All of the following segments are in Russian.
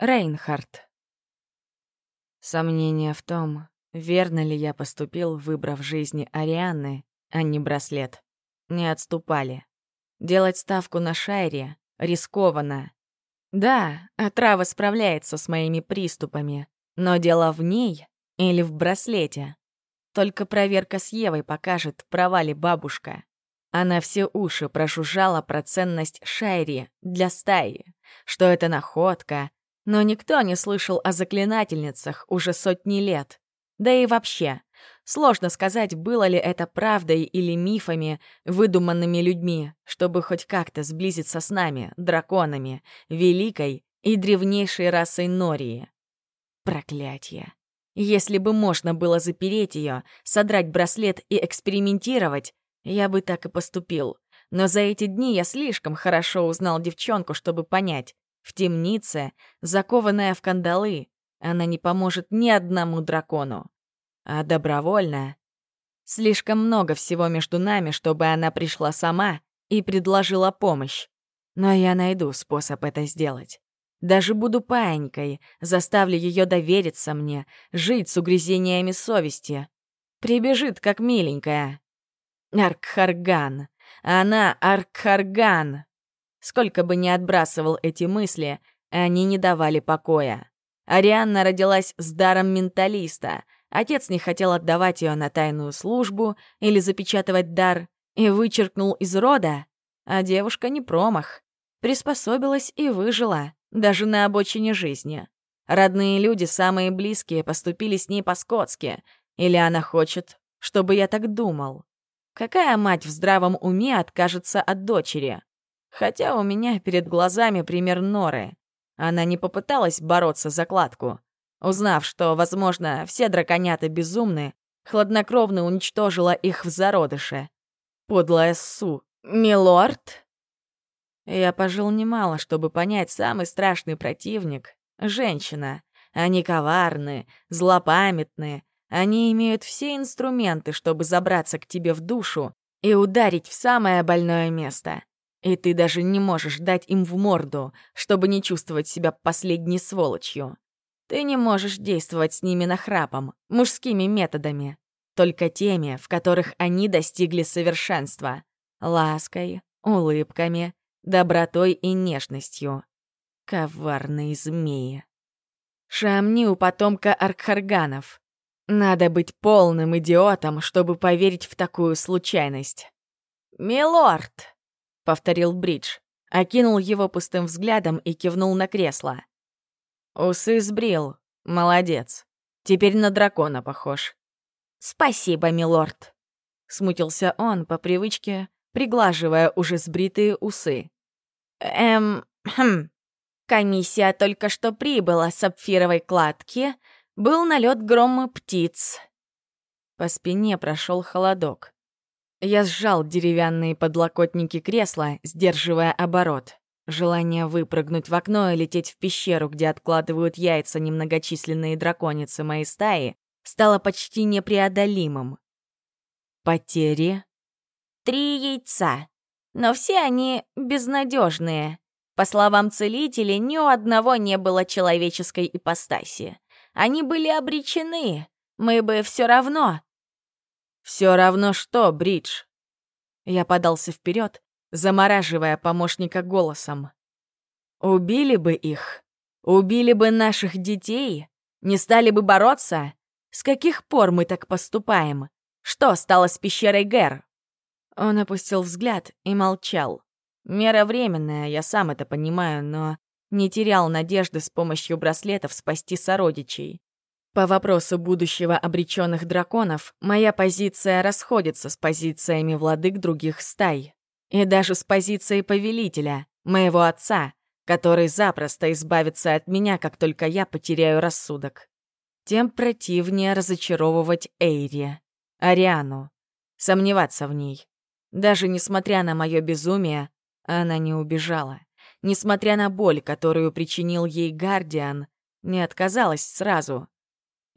Рейнхард. Сомнение в том, верно ли я поступил, выбрав жизни Арианны, а не браслет. Не отступали. Делать ставку на Шайре рискованно. Да, отрава справляется с моими приступами, но дело в ней или в браслете. Только проверка с Евой покажет, права ли бабушка. Она все уши прошужжала про ценность Шайри для стаи, что это находка, но никто не слышал о заклинательницах уже сотни лет. Да и вообще, сложно сказать, было ли это правдой или мифами, выдуманными людьми, чтобы хоть как-то сблизиться с нами, драконами, великой и древнейшей расой Нории. Проклятье. Если бы можно было запереть ее, содрать браслет и экспериментировать, я бы так и поступил. Но за эти дни я слишком хорошо узнал девчонку, чтобы понять. В темнице, закованная в кандалы, она не поможет ни одному дракону. А добровольно... Слишком много всего между нами, чтобы она пришла сама и предложила помощь. Но я найду способ это сделать. Даже буду паенькой, заставлю ее довериться мне, жить с угрызениями совести. Прибежит, как миленькая. Аркхарган. Она Аркхарган. Сколько бы ни отбрасывал эти мысли, они не давали покоя. Арианна родилась с даром менталиста. Отец не хотел отдавать ее на тайную службу или запечатывать дар, и вычеркнул из рода. А девушка не промах. Приспособилась и выжила, даже на обочине жизни. Родные люди, самые близкие, поступили с ней по-скотски. Или она хочет, чтобы я так думал. Какая мать в здравом уме откажется от дочери? Хотя у меня перед глазами пример Норы. Она не попыталась бороться за кладку. Узнав, что, возможно, все драконята безумны, хладнокровно уничтожила их в зародыше. Подлая Су. «Милорд?» Я пожил немало, чтобы понять самый страшный противник — женщина. Они коварны, злопамятны, они имеют все инструменты, чтобы забраться к тебе в душу и ударить в самое больное место. И ты даже не можешь дать им в морду, чтобы не чувствовать себя последней сволочью. Ты не можешь действовать с ними нахрапом, мужскими методами, только теми, в которых они достигли совершенства. Лаской, улыбками, добротой и нежностью. Коварные змеи. Шамни у потомка Аркхарганов. Надо быть полным идиотом, чтобы поверить в такую случайность. «Милорд!» — повторил Бридж, окинул его пустым взглядом и кивнул на кресло. «Усы сбрил. Молодец. Теперь на дракона похож». «Спасибо, милорд!» — смутился он по привычке, приглаживая уже сбритые усы. «Эм, хм. Комиссия только что прибыла с сапфировой кладки был налет грома птиц. По спине прошел холодок. Я сжал деревянные подлокотники кресла, сдерживая оборот. Желание выпрыгнуть в окно и лететь в пещеру, где откладывают яйца немногочисленные драконицы моей стаи, стало почти непреодолимым. Потери? Три яйца. Но все они безнадежные. По словам целителей, ни у одного не было человеческой ипостаси. Они были обречены. Мы бы все равно... Все равно что, Бридж? Я подался вперед, замораживая помощника голосом. Убили бы их. Убили бы наших детей. Не стали бы бороться. С каких пор мы так поступаем? Что стало с пещерой Гэр? Он опустил взгляд и молчал. Мера временная, я сам это понимаю, но не терял надежды с помощью браслетов спасти сородичей. По вопросу будущего обреченных драконов, моя позиция расходится с позициями владык других стай. И даже с позицией повелителя, моего отца, который запросто избавится от меня, как только я потеряю рассудок. Тем противнее разочаровывать Эйри, Ариану, сомневаться в ней. Даже несмотря на мое безумие, она не убежала несмотря на боль, которую причинил ей Гардиан, не отказалась сразу.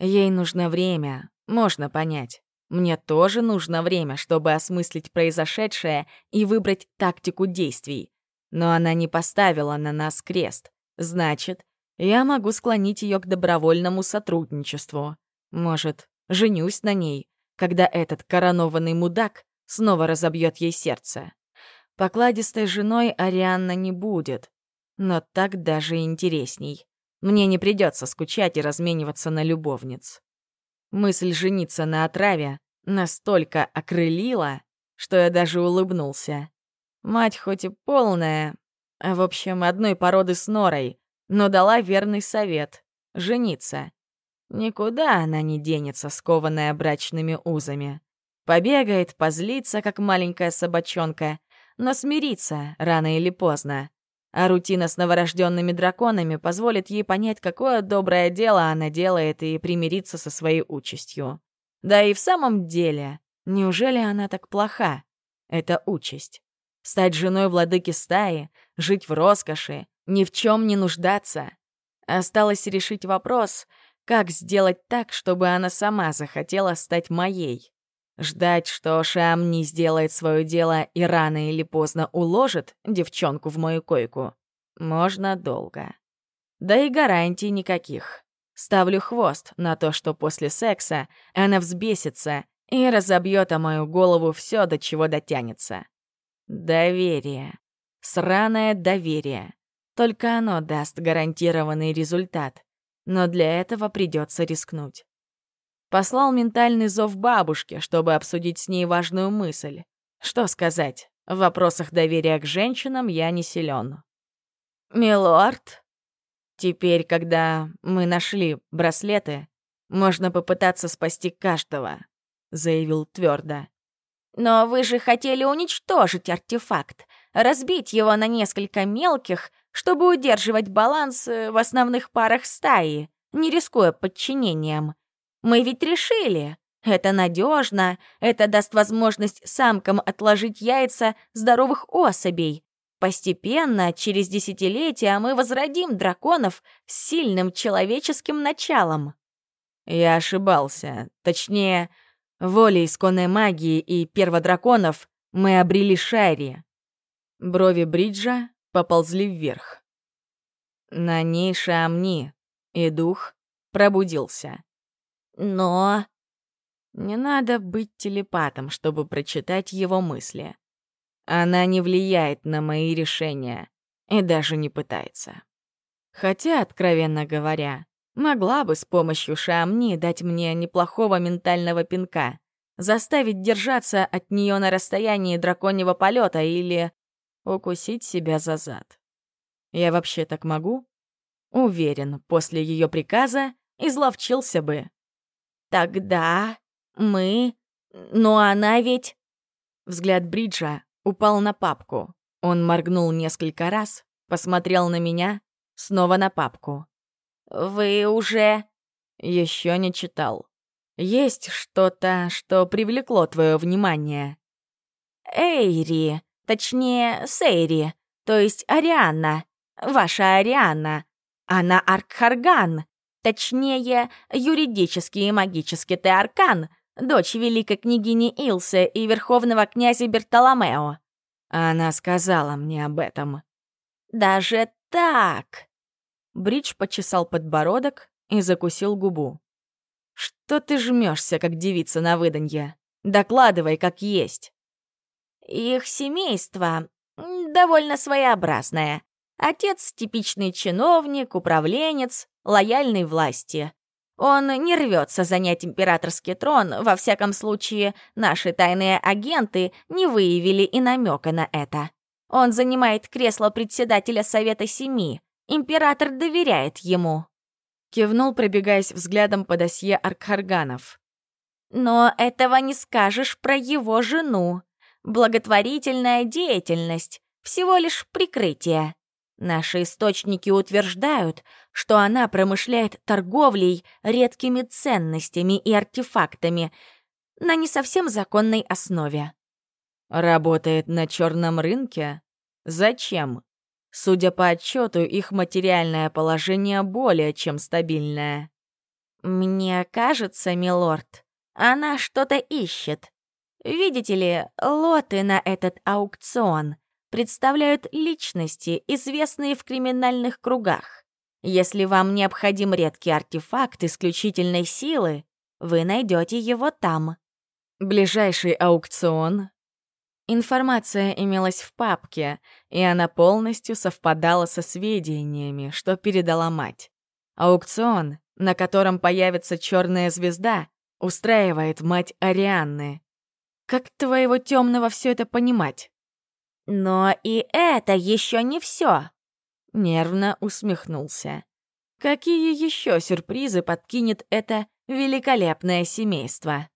Ей нужно время, можно понять. Мне тоже нужно время, чтобы осмыслить произошедшее и выбрать тактику действий. Но она не поставила на нас крест. Значит, Я могу склонить ее к добровольному сотрудничеству. Может, женюсь на ней, когда этот коронованный мудак снова разобьет ей сердце. Покладистой женой Арианна не будет, но так даже интересней. Мне не придется скучать и размениваться на любовниц. Мысль жениться на отраве настолько окрылила, что я даже улыбнулся. Мать хоть и полная, а в общем, одной породы с норой, но дала верный совет — жениться. Никуда она не денется, скованная брачными узами. Побегает, позлится, как маленькая собачонка, но смирится рано или поздно. А рутина с новорожденными драконами позволит ей понять, какое доброе дело она делает, и примириться со своей участью. Да и в самом деле, неужели она так плоха? Это участь. Стать женой владыки стаи, жить в роскоши, ни в чем не нуждаться. Осталось решить вопрос, как сделать так, чтобы она сама захотела стать моей. Ждать, что Шам не сделает свое дело и рано или поздно уложит девчонку в мою койку, можно долго. Да и гарантий никаких. Ставлю хвост на то, что после секса она взбесится и разобьет о мою голову все, до чего дотянется. Доверие. Сраное доверие. Только оно даст гарантированный результат. Но для этого придется рискнуть. Послал ментальный зов бабушке, чтобы обсудить с ней важную мысль. Что сказать, в вопросах доверия к женщинам я не силен. «Милорд?» Теперь, когда мы нашли браслеты, можно попытаться спасти каждого, заявил твердо. Но вы же хотели уничтожить артефакт, разбить его на несколько мелких, чтобы удерживать баланс э, в основных парах стаи, не рискуя подчинением. Мы ведь решили. Это надежно, это даст возможность самкам отложить яйца здоровых особей. Постепенно, через десятилетия, мы возродим драконов с сильным человеческим началом. Я ошибался. Точнее, волей исконной магии и перводраконов мы обрели Шайри. Брови Бриджа поползли вверх. На ней Шамни, и дух пробудился. Но... Не надо быть телепатом, чтобы прочитать его мысли. Она не влияет на мои решения и даже не пытается. Хотя, откровенно говоря, могла бы с помощью Шамни дать мне неплохого ментального пинка, заставить держаться от нее на расстоянии драконьего полета или укусить себя за зад. Я вообще так могу? Уверен, после ее приказа изловчился бы. Тогда мы... Но она ведь... Взгляд Бриджа упал на папку. Он моргнул несколько раз, посмотрел на меня, снова на папку. «Вы уже...» «Еще не читал. Есть что-то, что привлекло твое внимание?» «Эйри, точнее, Сейри, то есть Арианна, ваша Арианна. Она Аркхарган, точнее, юридический и магический Теаркан — дочь великой княгини Илсы и верховного князя Бертоломео. Она сказала мне об этом. Даже так? Бридж почесал подбородок и закусил губу. Что ты жмешься, как девица на выданье? Докладывай, как есть. Их семейство довольно своеобразное. Отец — типичный чиновник, управленец, лояльный власти. Он не рвется занять императорский трон, во всяком случае, наши тайные агенты не выявили и намека на это. Он занимает кресло председателя Совета Семи. Император доверяет ему. Кивнул, пробегаясь взглядом по досье Аркхарганов. Но этого не скажешь про его жену. Благотворительная деятельность — всего лишь прикрытие. Наши источники утверждают, что она промышляет торговлей редкими ценностями и артефактами на не совсем законной основе. Работает на черном рынке? Зачем? Судя по отчету, их материальное положение более чем стабильное. Мне кажется, милорд, она что-то ищет. Видите ли, лоты на этот аукцион представляют личности, известные в криминальных кругах. Если вам необходим редкий артефакт исключительной силы, вы найдете его там. Ближайший аукцион. Информация имелась в папке, и она полностью совпадала со сведениями, что передала мать. Аукцион, на котором появится черная звезда, устраивает мать Арианны. Как твоего темного все это понимать? Но и это еще не все. Нервно усмехнулся. Какие еще сюрпризы подкинет это великолепное семейство?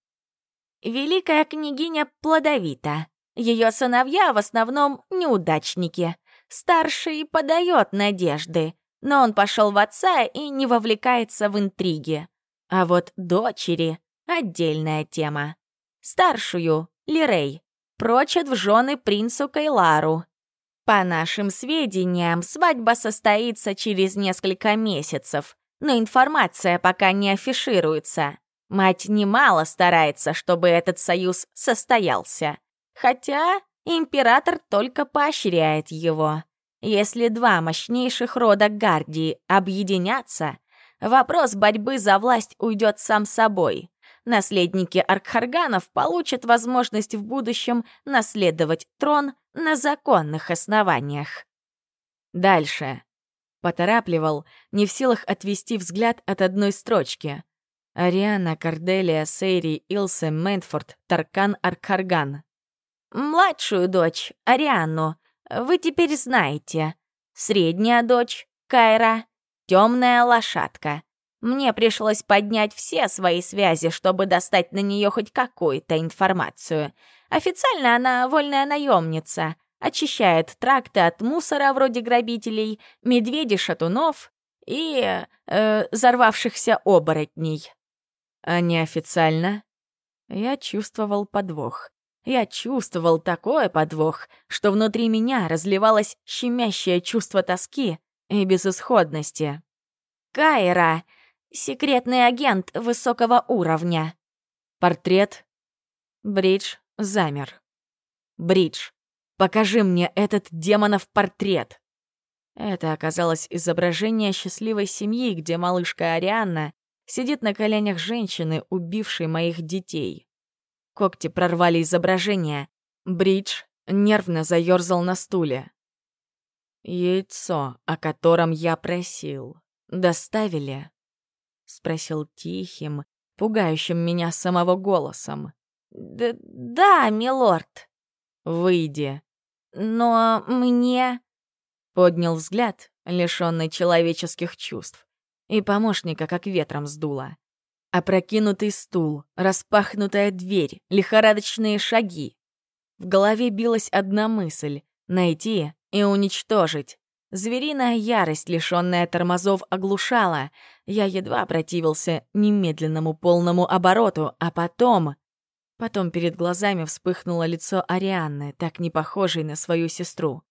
Великая княгиня плодовита. Ее сыновья в основном неудачники. Старший подает надежды, но он пошел в отца и не вовлекается в интриги. А вот дочери — отдельная тема. Старшую, Лирей, прочат в жены принцу Кайлару. По нашим сведениям, свадьба состоится через несколько месяцев, но информация пока не афишируется. Мать немало старается, чтобы этот союз состоялся. Хотя император только поощряет его. Если два мощнейших рода Гардии объединятся, вопрос борьбы за власть уйдет сам собой. Наследники Аркхарганов получат возможность в будущем наследовать трон на законных основаниях. Дальше. Поторапливал, не в силах отвести взгляд от одной строчки. Ариана, Корделия, Сейри, Илсе, Мэнфорд, Таркан, Аркхарган. Младшую дочь, Арианну, вы теперь знаете. Средняя дочь, Кайра, темная лошадка. Мне пришлось поднять все свои связи, чтобы достать на нее хоть какую-то информацию. Официально она вольная наемница, очищает тракты от мусора вроде грабителей, медведей-шатунов и э, взорвавшихся оборотней. А неофициально? Я чувствовал подвох. Я чувствовал такой подвох, что внутри меня разливалось щемящее чувство тоски и безысходности. «Кайра!» Секретный агент высокого уровня. Портрет. Бридж замер. Бридж, покажи мне этот демонов портрет. Это оказалось изображение счастливой семьи, где малышка Арианна сидит на коленях женщины, убившей моих детей. Когти прорвали изображение. Бридж нервно заёрзал на стуле. Яйцо, о котором я просил, доставили. — спросил тихим, пугающим меня самого голосом. «Да, да милорд». «Выйди». «Но мне...» Поднял взгляд, лишённый человеческих чувств, и помощника как ветром сдуло. Опрокинутый стул, распахнутая дверь, лихорадочные шаги. В голове билась одна мысль — найти и уничтожить. Звериная ярость, лишённая тормозов, оглушала. Я едва противился немедленному полному обороту, а потом... Потом перед глазами вспыхнуло лицо Арианны, так не похожей на свою сестру.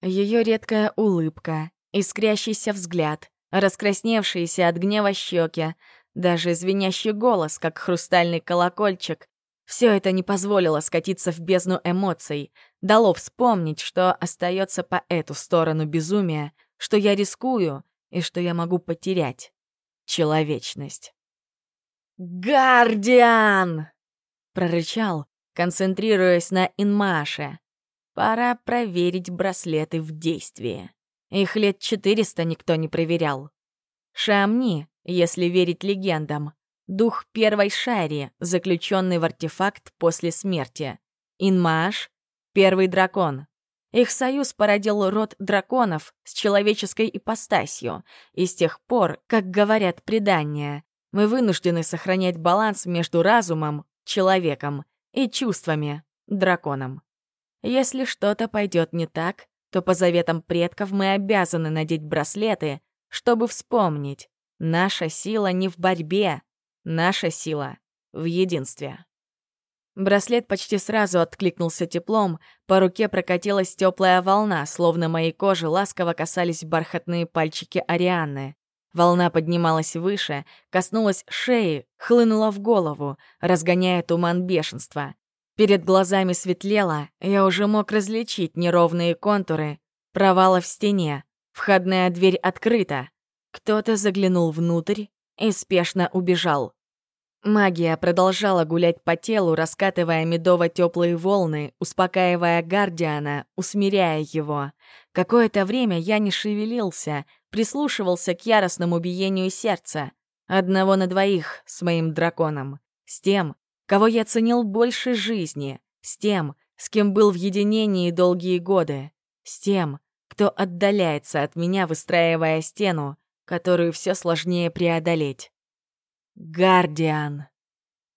Ее редкая улыбка, искрящийся взгляд, раскрасневшиеся от гнева щеки, даже звенящий голос, как хрустальный колокольчик. Все это не позволило скатиться в бездну эмоций, дало вспомнить, что остается по эту сторону безумия, что я рискую и что я могу потерять человечность. «Гардиан!» — прорычал, концентрируясь на Инмаше. «Пора проверить браслеты в действии. Их лет четыреста никто не проверял. Шамни, если верить легендам, дух первой шари, заключенный в артефакт после смерти. Инмаш — первый дракон, их союз породил род драконов с человеческой ипостасью, и с тех пор, как говорят предания, мы вынуждены сохранять баланс между разумом, человеком, и чувствами, драконом. Если что-то пойдет не так, то по заветам предков мы обязаны надеть браслеты, чтобы вспомнить, наша сила не в борьбе, наша сила в единстве. Браслет почти сразу откликнулся теплом, по руке прокатилась теплая волна, словно моей кожи ласково касались бархатные пальчики Арианы. Волна поднималась выше, коснулась шеи, хлынула в голову, разгоняя туман бешенства. Перед глазами светлело, я уже мог различить неровные контуры, провала в стене, входная дверь открыта. Кто-то заглянул внутрь и спешно убежал. Магия продолжала гулять по телу, раскатывая медово-теплые волны, успокаивая Гардиана, усмиряя его. Какое-то время я не шевелился, прислушивался к яростному биению сердца. Одного на двоих с моим драконом. С тем, кого я ценил больше жизни. С тем, с кем был в единении долгие годы. С тем, кто отдаляется от меня, выстраивая стену, которую все сложнее преодолеть. Гардиан.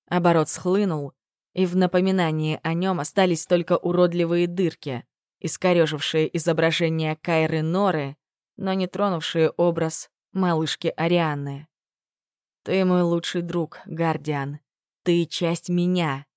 Оборот схлынул, и в напоминании о нем остались только уродливые дырки, искорежившие изображение Кайры Норы, но не тронувшие образ малышки Арианны. «Ты мой лучший друг, Гардиан. Ты часть меня».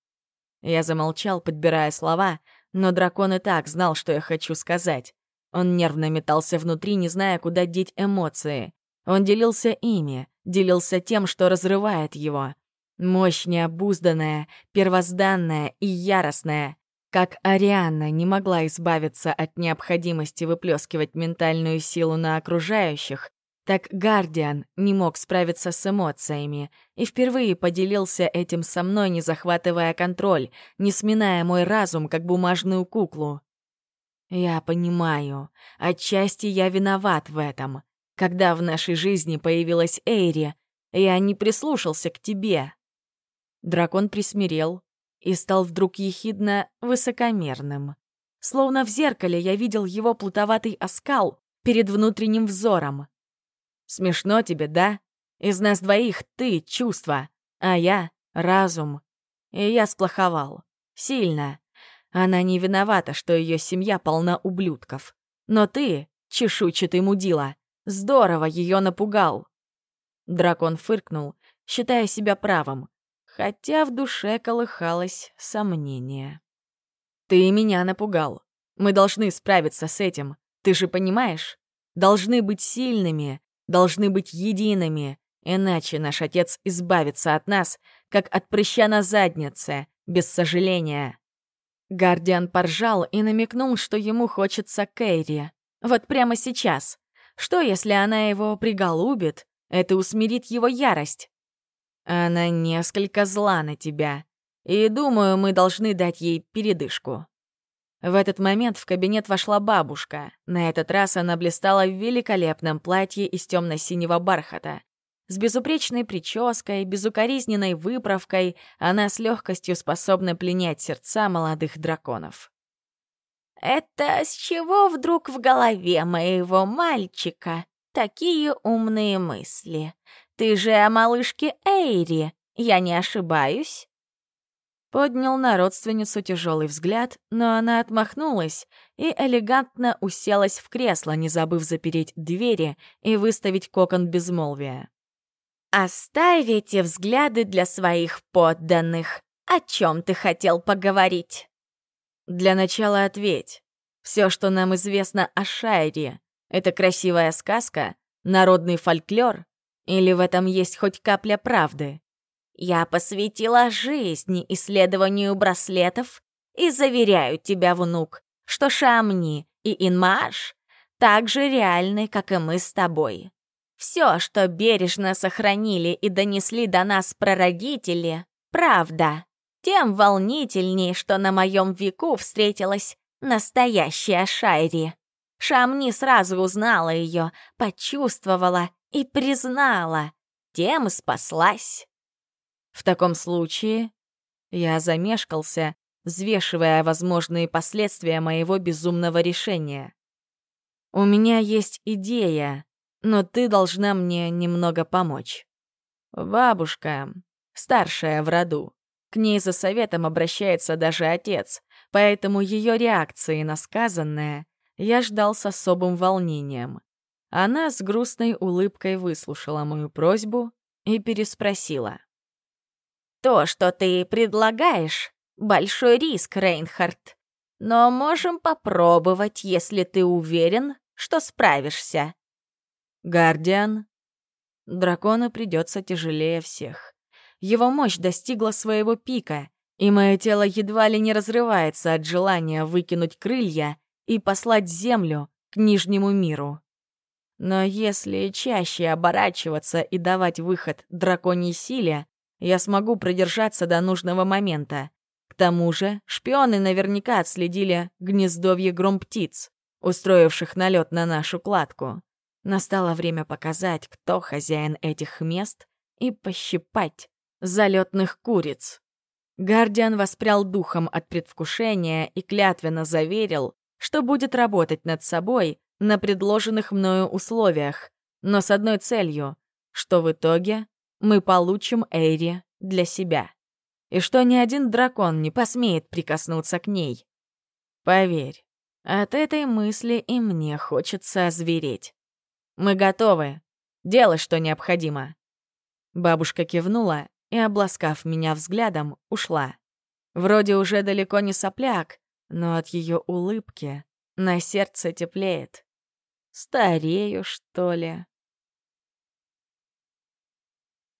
Я замолчал, подбирая слова, но дракон и так знал, что я хочу сказать. Он нервно метался внутри, не зная, куда деть эмоции. Он делился ими, делился тем, что разрывает его. Мощь необузданная, первозданная и яростная. Как Арианна не могла избавиться от необходимости выплескивать ментальную силу на окружающих, так Гардиан не мог справиться с эмоциями и впервые поделился этим со мной, не захватывая контроль, не сминая мой разум, как бумажную куклу. Я понимаю, отчасти я виноват в этом. Когда в нашей жизни появилась Эйри, я не прислушался к тебе. Дракон присмирел и стал вдруг ехидно высокомерным. Словно в зеркале я видел его плутоватый оскал перед внутренним взором. Смешно тебе, да? Из нас двоих ты — чувство, а я — разум. И я сплоховал. Сильно. Она не виновата, что ее семья полна ублюдков. Но ты, чешуйчатый мудила, Здорово ее напугал. Дракон фыркнул, считая себя правым, хотя в душе колыхалось сомнение. «Ты меня напугал. Мы должны справиться с этим. Ты же понимаешь? Должны быть сильными, должны быть едиными, иначе наш отец избавится от нас, как от прыща на заднице, без сожаления». Гардиан поржал и намекнул, что ему хочется Кэрри. Вот прямо сейчас. Что, если она его приголубит? Это усмирит его ярость. Она несколько зла на тебя. И думаю, мы должны дать ей передышку. В этот момент в кабинет вошла бабушка. На этот раз она блистала в великолепном платье из темно-синего бархата. С безупречной прической, безукоризненной выправкой она с легкостью способна пленять сердца молодых драконов. Это с чего вдруг в голове моего мальчика такие умные мысли? Ты же о малышке Эйри, я не ошибаюсь?» Поднял на родственницу тяжелый взгляд, но она отмахнулась и элегантно уселась в кресло, не забыв запереть двери и выставить кокон безмолвия. «Оставь взгляды для своих подданных. О чем ты хотел поговорить?» Для начала ответь. Все, что нам известно о Шайре, это красивая сказка, народный фольклор, или в этом есть хоть капля правды? Я посвятила жизни исследованию браслетов и заверяю тебя, внук, что Шамни и Инмаш так же реальны, как и мы с тобой. Все, что бережно сохранили и донесли до нас прародители, правда. Тем волнительней, что на моем веку встретилась настоящая Шайри. Шамни сразу узнала ее, почувствовала и признала. Тем спаслась. В таком случае я замешкался, взвешивая возможные последствия моего безумного решения. У меня есть идея, но ты должна мне немного помочь. Бабушка, старшая в роду, к ней за советом обращается даже отец, поэтому ее реакции на сказанное я ждал с особым волнением. Она с грустной улыбкой выслушала мою просьбу и переспросила. «То, что ты предлагаешь, большой риск, Рейнхард. Но можем попробовать, если ты уверен, что справишься». «Гардиан?» Дракону придется тяжелее всех. Его мощь достигла своего пика, и мое тело едва ли не разрывается от желания выкинуть крылья и послать землю к Нижнему миру. Но если чаще оборачиваться и давать выход драконьей силе, я смогу продержаться до нужного момента. К тому же шпионы наверняка отследили гнездовье гром-птиц, устроивших налет на нашу кладку. Настало время показать, кто хозяин этих мест, и пощипать залетных куриц. Гардиан воспрял духом от предвкушения и клятвенно заверил, что будет работать над собой на предложенных мною условиях, но с одной целью, что в итоге мы получим Эйри для себя. И что ни один дракон не посмеет прикоснуться к ней. Поверь, от этой мысли и мне хочется озвереть. Мы готовы. Делай, что необходимо. Бабушка кивнула и, обласкав меня взглядом, ушла. Вроде уже далеко не сопляк, но от ее улыбки на сердце теплеет. Старею, что ли?